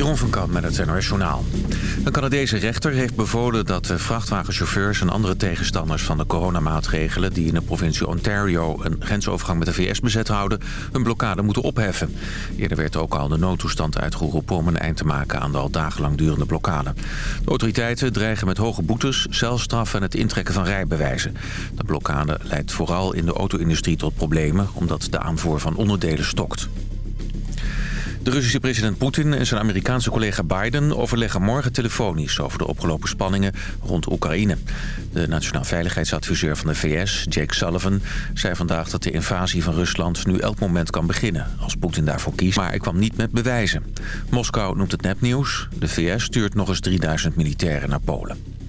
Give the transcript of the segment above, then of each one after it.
Jeroen van Kamp met het NOS Journaal. Een Canadese rechter heeft bevolen dat de vrachtwagenchauffeurs... en andere tegenstanders van de coronamaatregelen... die in de provincie Ontario een grensovergang met de VS bezet houden... hun blokkade moeten opheffen. Eerder werd ook al de noodtoestand uitgeroepen... om een eind te maken aan de al dagenlang durende blokkade. De autoriteiten dreigen met hoge boetes, celstraf en het intrekken van rijbewijzen. De blokkade leidt vooral in de auto-industrie tot problemen... omdat de aanvoer van onderdelen stokt. De Russische president Poetin en zijn Amerikaanse collega Biden overleggen morgen telefonisch over de opgelopen spanningen rond Oekraïne. De nationaal veiligheidsadviseur van de VS, Jake Sullivan, zei vandaag dat de invasie van Rusland nu elk moment kan beginnen als Poetin daarvoor kiest. Maar hij kwam niet met bewijzen. Moskou noemt het nepnieuws. De VS stuurt nog eens 3000 militairen naar Polen.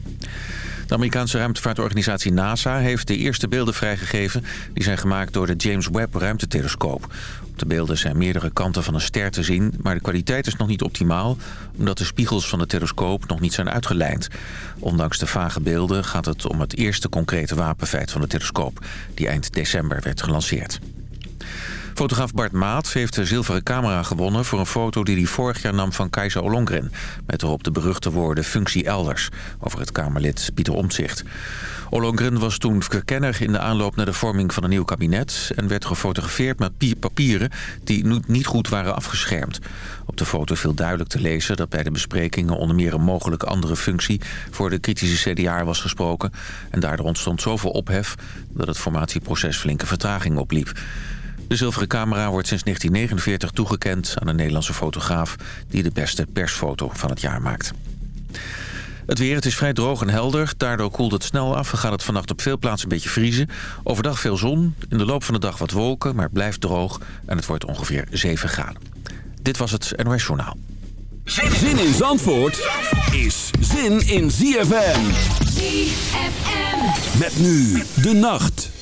De Amerikaanse ruimtevaartorganisatie NASA heeft de eerste beelden vrijgegeven... die zijn gemaakt door de James Webb ruimtetelescoop. Op de beelden zijn meerdere kanten van een ster te zien... maar de kwaliteit is nog niet optimaal... omdat de spiegels van de telescoop nog niet zijn uitgelijnd. Ondanks de vage beelden gaat het om het eerste concrete wapenfeit van de telescoop... die eind december werd gelanceerd. Fotograaf Bart Maat heeft de zilveren camera gewonnen... voor een foto die hij vorig jaar nam van Keizer Ollongren... met erop de beruchte woorden functie elders... over het Kamerlid Pieter Omtzigt. Ollongren was toen verkenner in de aanloop naar de vorming van een nieuw kabinet... en werd gefotografeerd met papieren die niet goed waren afgeschermd. Op de foto viel duidelijk te lezen dat bij de besprekingen... onder meer een mogelijke andere functie voor de kritische CDA was gesproken... en daardoor ontstond zoveel ophef dat het formatieproces flinke vertraging opliep. De zilveren camera wordt sinds 1949 toegekend aan een Nederlandse fotograaf... die de beste persfoto van het jaar maakt. Het weer, het is vrij droog en helder. Daardoor koelt het snel af en gaat het vannacht op veel plaatsen een beetje vriezen. Overdag veel zon, in de loop van de dag wat wolken, maar het blijft droog... en het wordt ongeveer 7 graden. Dit was het NOS Journaal. Zin in Zandvoort is zin in ZFM. ZFM. Met nu de nacht.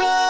star.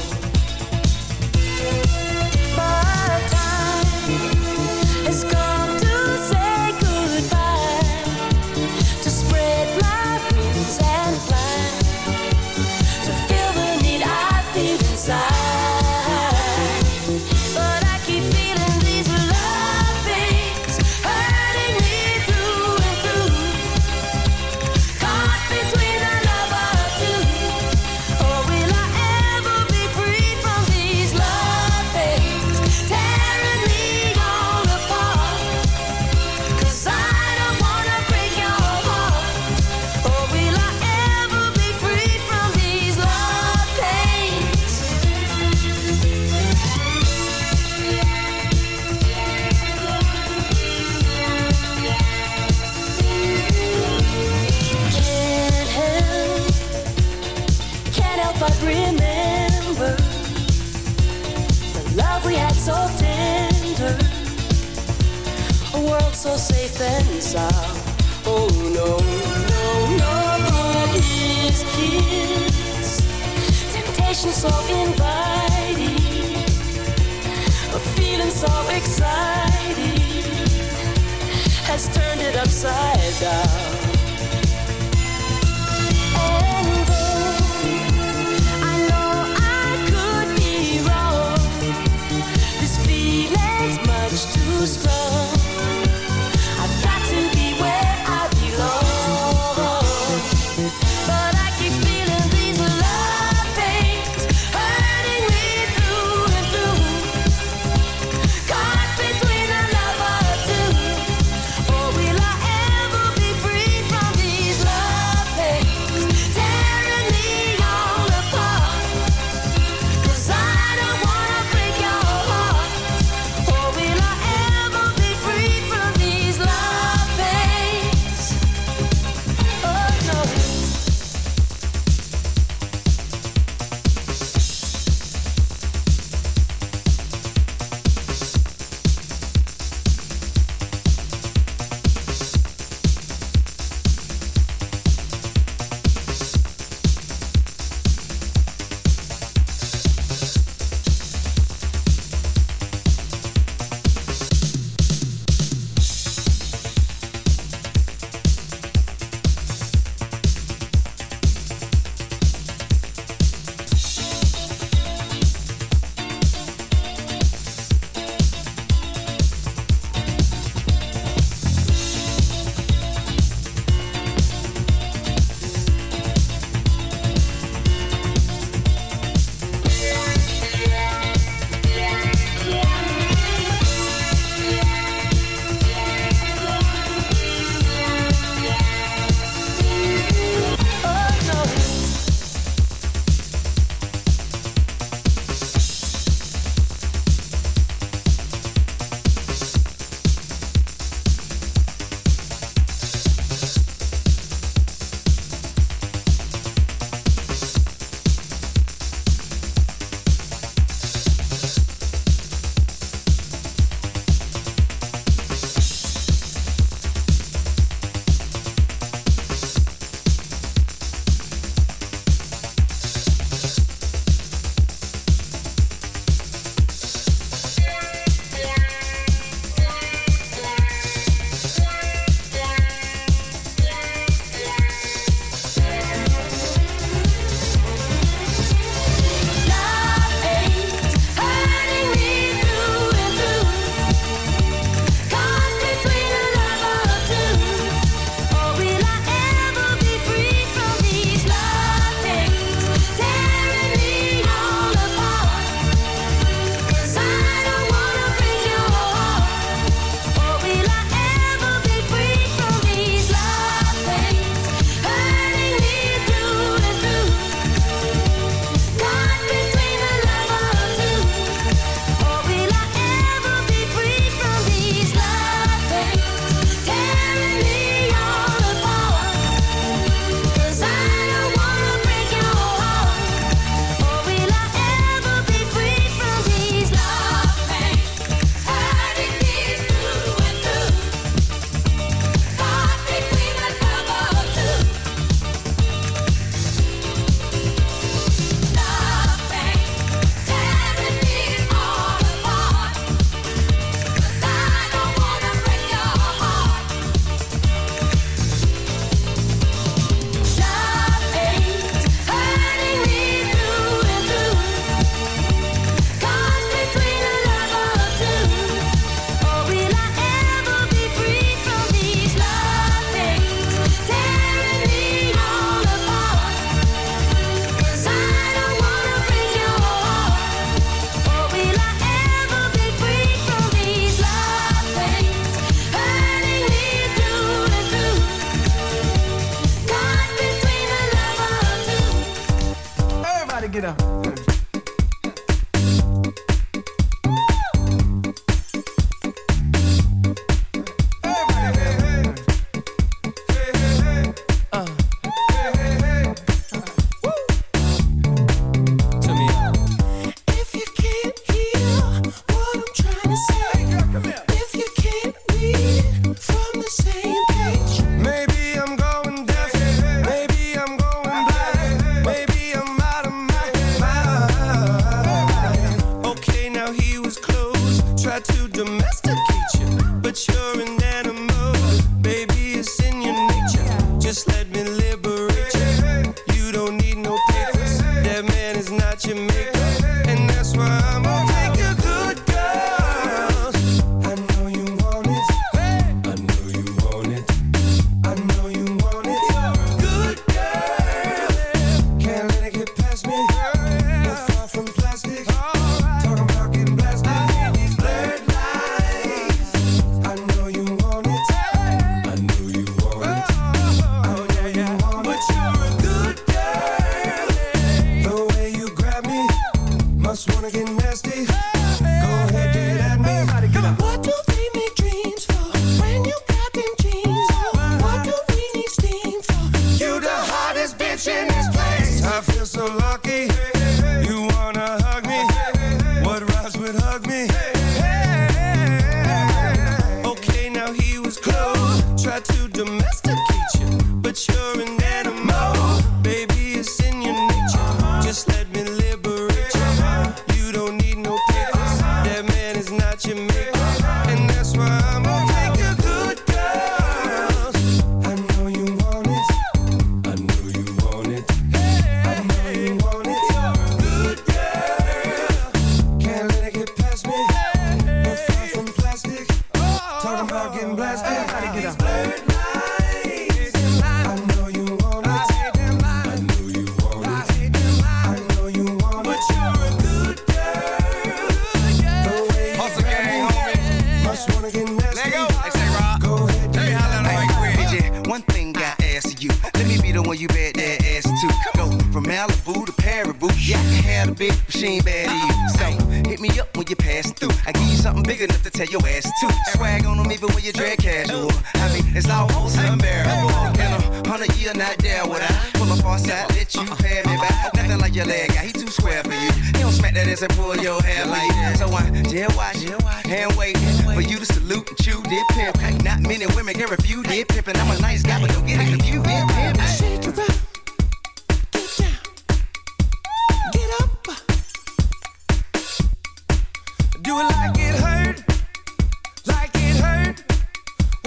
passion so inviting, a feeling so exciting has turned it upside down. And though I know I could be wrong, this feeling's much too strong.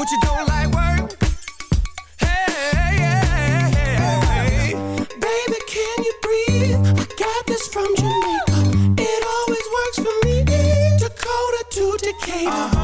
but you don't like work. Hey, baby, can you breathe? I got this from Jamaica. It always works for me. Dakota to Decatur. Uh -huh.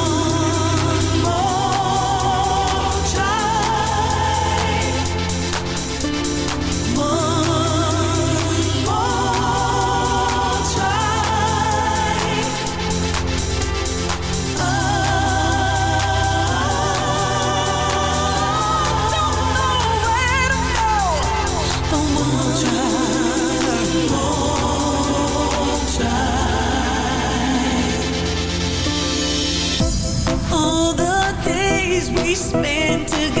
we spend together.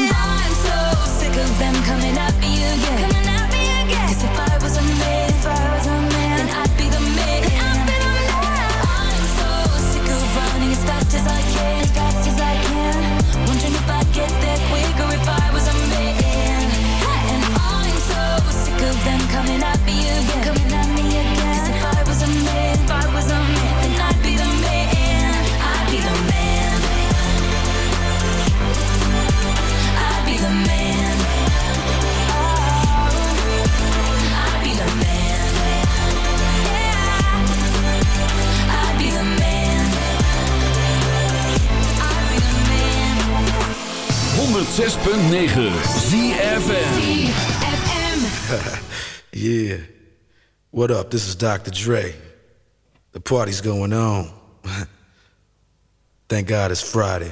106.9 ZFM. Yeah. What up? This is Dr. Dre. The party's going on. Thank God it's Friday.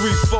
three, four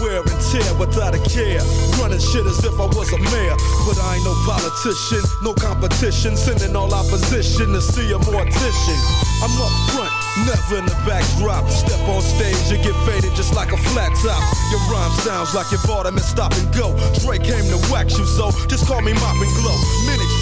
wear and tear without a care. Running shit as if I was a mayor. But I ain't no politician, no competition. Sending all opposition to see a mortician. I'm up front, never in the backdrop. Step on stage, you get faded just like a flat top. Your rhyme sounds like you bought them and stop and go. Dre came to wax you, so just call me Mop and Glow. Many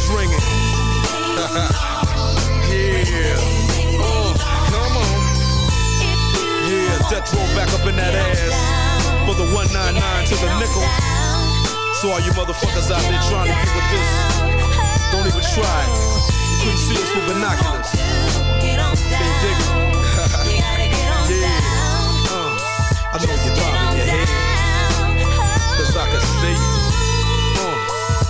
Keep ringing. yeah, uh, come on. Yeah, death row back up in that ass for the 199 to the nickel. So all you motherfuckers out there trying to get with this, don't even try it. You couldn't see us with binoculars. They dig it. yeah. Uh, I know you're bobbing your head. Cause I can see it.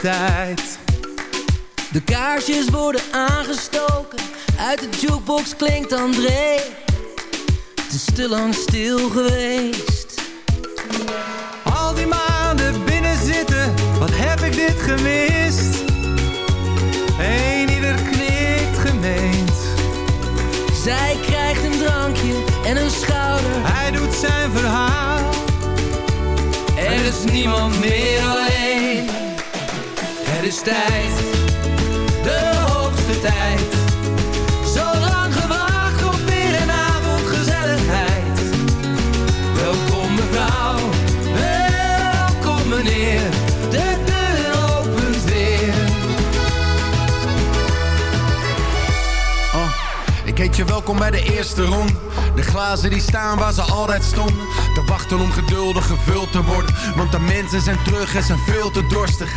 Tijd. De kaarsjes worden aangestoken, uit de jukebox klinkt André. Het is te lang stil geweest. Al die maanden binnen zitten, wat heb ik dit gemist? Eén ieder knikt gemeend. Zij krijgt een drankje en een schouder. Hij doet zijn verhaal. Er is niemand meer alleen. Tijd, de hoogste tijd. Zo lang gewacht op weer een. Welkom mevrouw, welkom meneer. De deur opent weer. Oh, ik heet je welkom bij de eerste ronde. De glazen die staan waar ze altijd stonden. Te wachten om geduldig gevuld te worden. Want de mensen zijn terug en zijn veel te dorstig.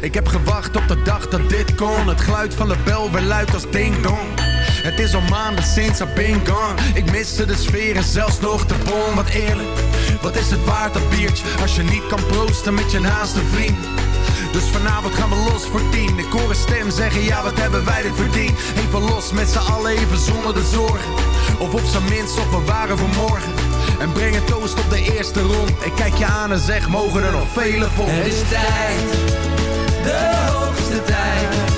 Ik heb gewacht op de dag dat dit kon. Het geluid van de bel weer luidt als ding dong. Het is al maanden sinds I've been gone. Ik miste de sfeer en zelfs nog de bom. Wat eerlijk, wat is het waard dat biertje? Als je niet kan proosten met je naaste vriend. Dus vanavond gaan we los voor tien. Ik hoor een stem zeggen, ja wat hebben wij dit verdiend. Even los met z'n allen, even zonder de zorgen. Of op zijn minst op bewaren voor morgen. En breng een toast op de eerste rond. Ik kijk je aan en zeg, mogen er nog vele vol. Het is tijd, de hoogste tijd